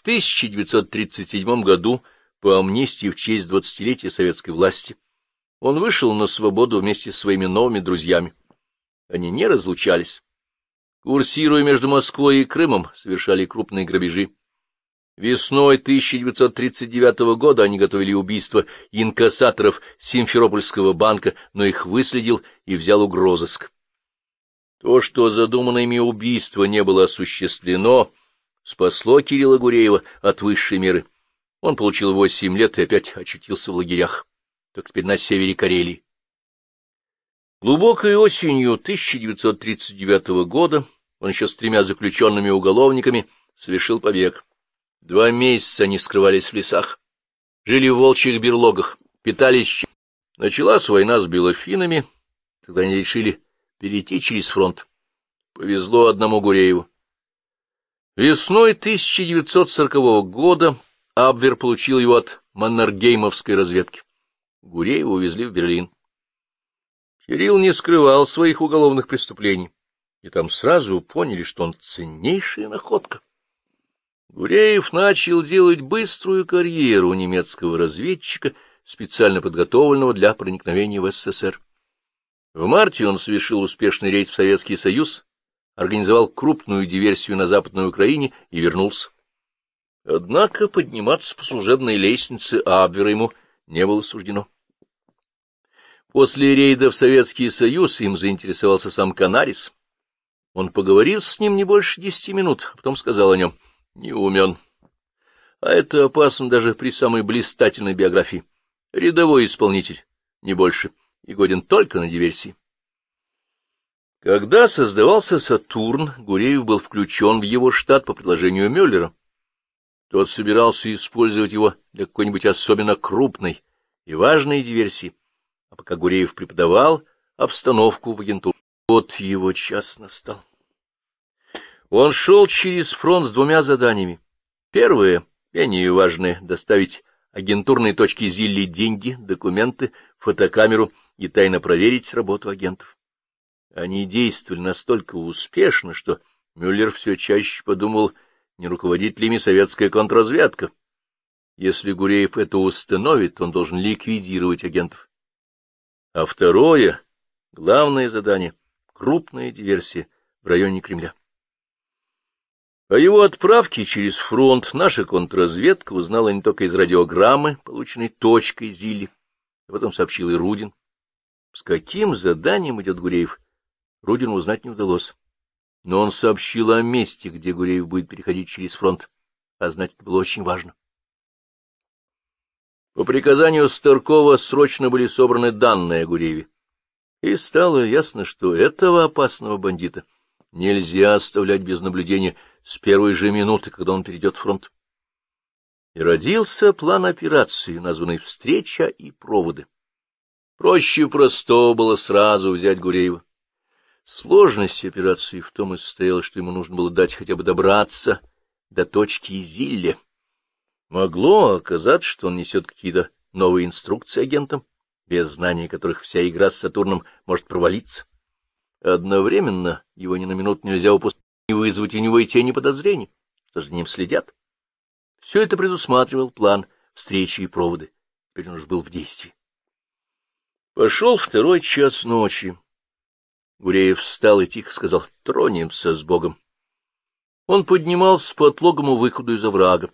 В 1937 году, по амнистии в честь двадцатилетия советской власти, он вышел на свободу вместе с своими новыми друзьями. Они не разлучались. Курсируя между Москвой и Крымом, совершали крупные грабежи. Весной 1939 года они готовили убийство инкассаторов Симферопольского банка, но их выследил и взял угрозыск. То, что задуманное ими убийство не было осуществлено, спасло Кирилла Гуреева от высшей меры. Он получил восемь лет и опять очутился в лагерях, так теперь на севере Карелии. Глубокой осенью 1939 года он еще с тремя заключенными уголовниками совершил побег. Два месяца они скрывались в лесах, жили в волчьих берлогах, питались... Началась война с белофинами, тогда они решили перейти через фронт. Повезло одному Гурееву. Весной 1940 года Абвер получил его от Маннергеймовской разведки. Гуреева увезли в Берлин. Кирилл не скрывал своих уголовных преступлений, и там сразу поняли, что он ценнейшая находка. Гуреев начал делать быструю карьеру немецкого разведчика, специально подготовленного для проникновения в СССР. В марте он совершил успешный рейс в Советский Союз, организовал крупную диверсию на Западной Украине и вернулся. Однако подниматься по служебной лестнице Абвера ему не было суждено. После рейда в Советский Союз им заинтересовался сам Канарис. Он поговорил с ним не больше десяти минут, а потом сказал о нем «не умен». А это опасно даже при самой блистательной биографии. Рядовой исполнитель, не больше, и годен только на диверсии. Когда создавался «Сатурн», Гуреев был включен в его штат по предложению Мюллера. Тот собирался использовать его для какой-нибудь особенно крупной и важной диверсии, а пока Гуреев преподавал обстановку в агентуру. Вот его час настал. Он шел через фронт с двумя заданиями. Первое, менее важное, доставить агентурной точке Зилли деньги, документы, фотокамеру и тайно проверить работу агентов. Они действовали настолько успешно, что Мюллер все чаще подумал, не руководит ли ими советская контрразведка. Если Гуреев это установит, он должен ликвидировать агентов. А второе, главное задание — крупная диверсия в районе Кремля. О его отправке через фронт наша контрразведка узнала не только из радиограммы, полученной точкой Зилли, а потом сообщил и Рудин. С каким заданием идет Гуреев, Рудину узнать не удалось. Но он сообщил о месте, где Гуреев будет переходить через фронт, а знать это было очень важно. По приказанию Старкова срочно были собраны данные о Гурееве. И стало ясно, что этого опасного бандита нельзя оставлять без наблюдения с первой же минуты, когда он перейдет фронт. И родился план операции, названный «Встреча и проводы». Проще простого было сразу взять Гуреева. Сложность операции в том и состояла, что ему нужно было дать хотя бы добраться до точки Зилле. Могло оказаться, что он несет какие-то новые инструкции агентам, без знания которых вся игра с Сатурном может провалиться. Одновременно его ни на минуту нельзя упустить, не вызвать у него и тени подозрений, что за ним следят. Все это предусматривал план встречи и проводы. Теперь он уж был в действии. Пошел второй час ночи. Гуреев встал и тихо сказал, тронемся с Богом. Он поднимался по отлогому выходу из оврага.